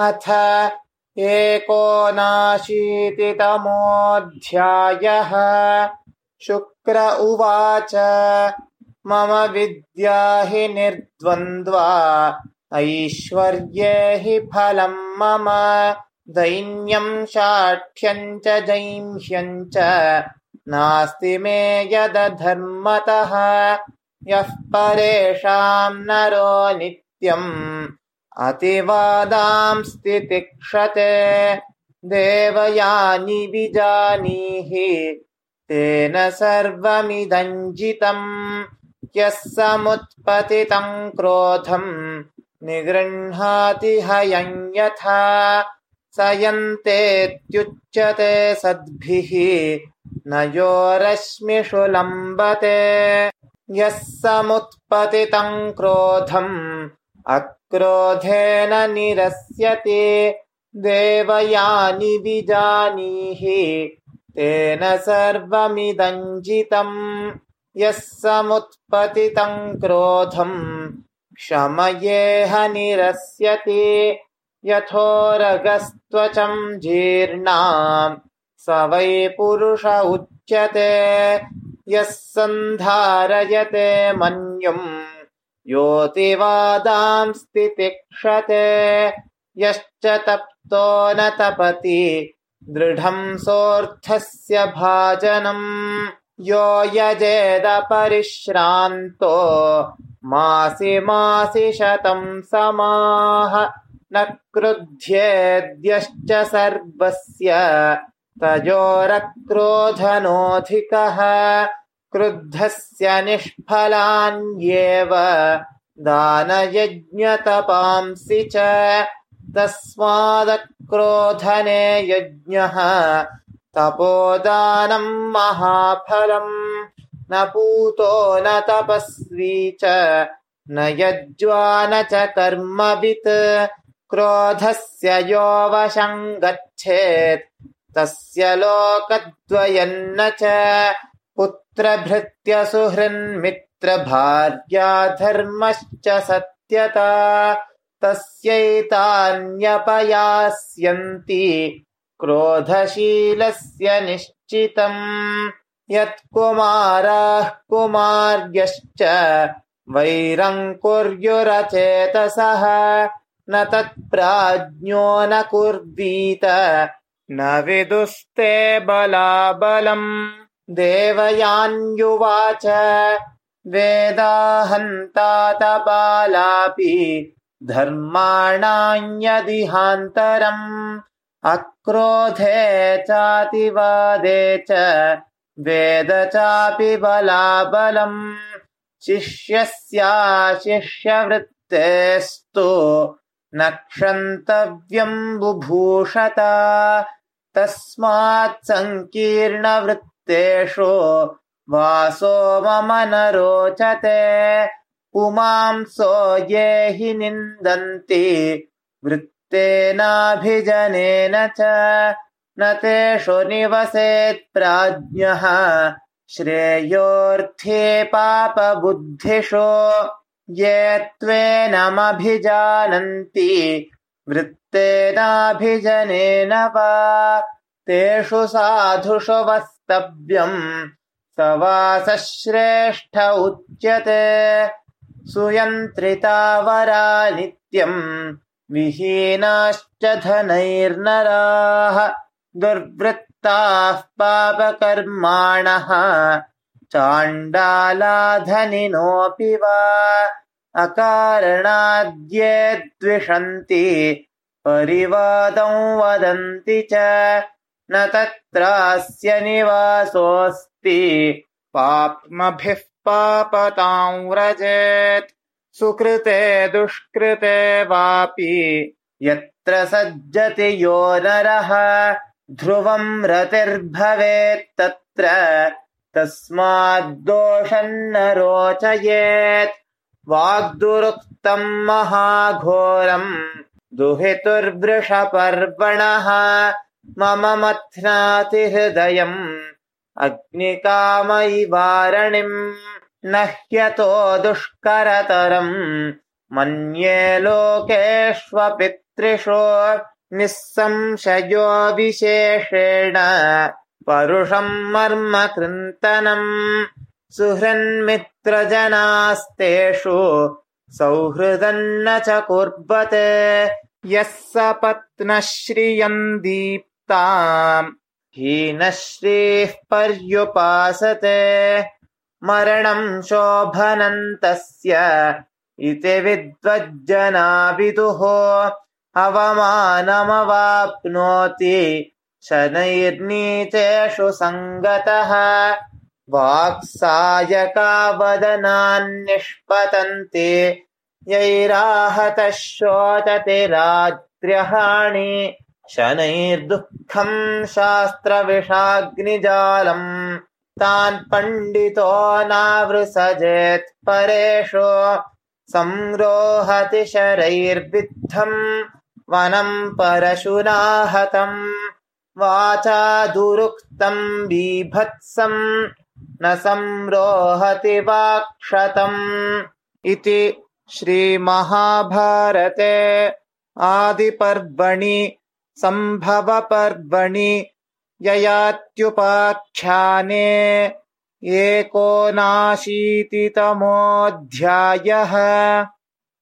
अथ एकोनाशीतितमोऽध्यायः शुक्र उवाच। मम विद्या हि निर्द्वन्द्वा। ऐश्वर्ये हि फलम् मम। दैन्यम् शाठ्यम् च जैह्यम् च। नास्ति मे यदधर्मतः। यः परेषाम् नरो नित्यम् अतिवादांस्ति तिक्षते देवयानि विजानीहि तेन सर्वमिदञ्जितम् यः समुत्पतितम् क्रोधम् निगृह्णाति हयम् यथा स यन्तेत्युच्यते सद्भिः न यो रश्मिषु लम्बते यः समुत्पतितम् क्रोधम् अक्रोधेन निरस्यति देवयानि विजानीहि तेन सर्वमिदञ्जितम् यः समुत्पतितम् क्रोधम् शमयेह निरस्यति यथोरगस्त्वचम् जीर्णाम् स वै पुरुष उच्यते यः सन्धारयते मन्युम् योतिवादांस्ति तिक्षते यश्च तप्तो न तपति दृढम् सोऽर्थस्य भाजनम्। यो यजेदपरिश्रान्तो मासि मासि शतम् समाः न क्रुध्येद्यश्च सर्वस्य तयोरक्रोधनोऽधिकः क्रुद्धस्य निष्फलान्येव दानयज्ञतपांसि च तस्मादक्रोधने यज्ञः तपोदानम् महाफलम् न पूतो न तपस्वी च न यज्वा न च कर्मवित् क्रोधस्य यो वशम् गच्छेत् तस्य लोकद्वयन्न च पुत्रभृत्यसुहृन्मित्रभार्या धर्मश्च सत्यता तस्यैतान्यपयास्यन्ति क्रोधशीलस्य निश्चितम् यत्कुमाराः कुमार्यश्च वैरम् कुर्युरचेतसः न तत्प्राज्ञो न कुर्वीत न विदुस्ते बलाबलम् देवयान्युवाच वेदाहन्तातबालापि धर्माणान्यदिहान्तरम् अक्रोधे चातिवादे च वेद चापि बलाबलम् शिष्यस्याशिष्यवृत्तेस्तु न क्षन्तव्यम् बुभूषत तस्मात् सङ्कीर्णवृत्तेषु वासो मम न रोचते। पुमांसो ये हि निन्दन्ति। वृत्तेनाभिजनेन च न तेषु निवसेत् प्राज्ञः। श्रेयोऽर्थे पापबुद्धिषु ये त्वेनमभिजानन्ति। वृत्तेनाभिजनेन वा तेषु साधुषु वस्तव्यम् स वासश्रेष्ठ उच्यते। सुयन्त्रिता वरा नित्यम् विहीनाश्च धनैर्नराः दुर्वृत्ताः पापकर्माणः चाण्डालाधनिनोऽपि वा अकारणाद्ये द्विषन्ति परिवादं वदन्ति च न तत्रास्य निवासोऽस्ति। पाप्मभिः पापतां व्रजेत्। सुकृते दुष्कृते वापि। यत्र सज्जति यो नरः ध्रुवम् रतिर्भवेत्तत्र तस्माद्दोषन्न रोचयेत्। वाग्दुरुक्तम् महाघोरम् दुहितुर्वृषपर्वणः मम मथ्नाति हृदयम् अग्निकामयिवारणिम् न ह्यतो दुष्करतरम् मन्ये लोकेष्वपि त्रिषु निःसंशयो विशेषेण परुषम् मर्म कृन्तनम् सुहृन्मित्रजनास्तेषु सौहृदन्न च कुर्वते। यः स पत्नः श्रियम् दीप्ताम् हीनश्रीः पर्युपासते। मरणम् शोभनम् तस्य इति विद्वज्जना अवमानमवाप्नोति शनैर्नीतेषु सङ्गतः। वाक्सायकावदनान्निष्पतन्ति। यैराहतः शोचति रात्र्यहाणि शनैर्दुःखम् शास्त्रविषाग्निजालम् तान् पण्डितो नावृसजेत् परेषु संरोहति शरैर्विद्धम् वनम् परशुनाहतम् वाचा दुरुक्तम् बीभत्सम् न संरोहति वाक्षतम् इति श्रीमहाभारते आदिपर्वणि सम्भवपर्वणि ययात्युपाख्याने एकोनाशीतितमोऽध्यायः